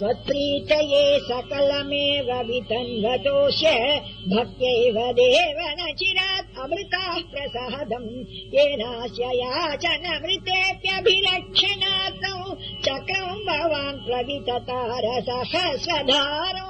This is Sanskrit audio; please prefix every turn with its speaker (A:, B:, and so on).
A: त्वत्प्रीतये सकलमेव वितन्वतोष भक्त्यैव देव न चिरात् अमृताः प्रसादम्। येनास्य मृतेऽप्यभिलक्षणार्थम् चक्रम् भवान् प्रविततारसहस्रधारु